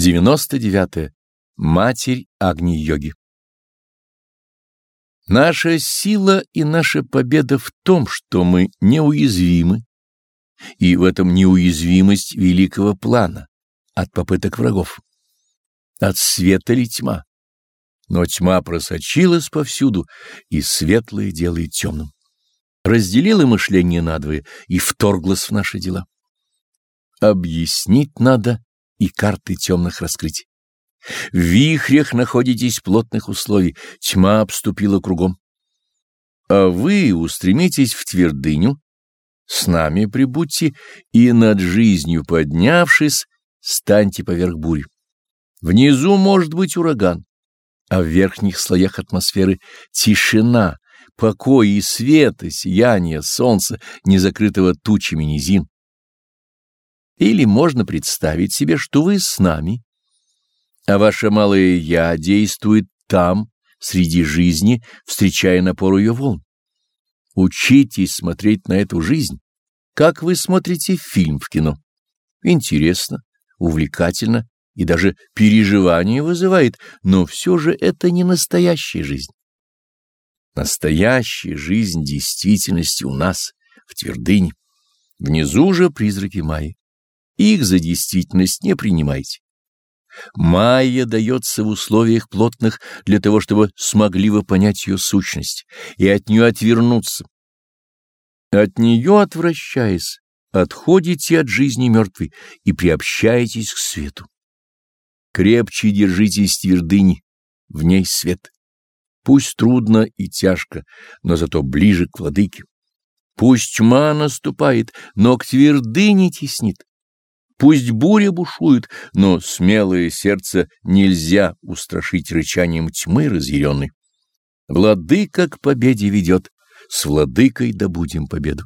99. -е. Матерь Агни-йоги Наша сила и наша победа в том, что мы неуязвимы, и в этом неуязвимость великого плана от попыток врагов. От света ли тьма? Но тьма просочилась повсюду, и светлое делает темным. Разделила мышление надвое и вторглась в наши дела. Объяснить надо и карты темных раскрыть. В вихрях находитесь плотных условий, тьма обступила кругом. А вы устремитесь в твердыню, с нами прибудьте и над жизнью поднявшись, станьте поверх бури. Внизу может быть ураган, а в верхних слоях атмосферы тишина, покой и свет, и сияние солнца, не закрытого тучами низин. Или можно представить себе, что вы с нами, а ваше малое «я» действует там, среди жизни, встречая напор ее волн. Учитесь смотреть на эту жизнь, как вы смотрите фильм в кино. Интересно, увлекательно и даже переживание вызывает, но все же это не настоящая жизнь. Настоящая жизнь действительности у нас, в твердыне. Внизу же призраки Майи. Их за действительность не принимайте. Майя дается в условиях плотных для того, чтобы смогли вы понять ее сущность и от нее отвернуться. От нее отвращаясь, отходите от жизни мертвой и приобщаетесь к свету. Крепче держитесь твердыни, в ней свет. Пусть трудно и тяжко, но зато ближе к владыке. Пусть тьма наступает, но к твердыне теснит. Пусть буря бушует, но смелое сердце нельзя устрашить рычанием тьмы разъяренной. Владыка к победе ведет, с владыкой добудем победу.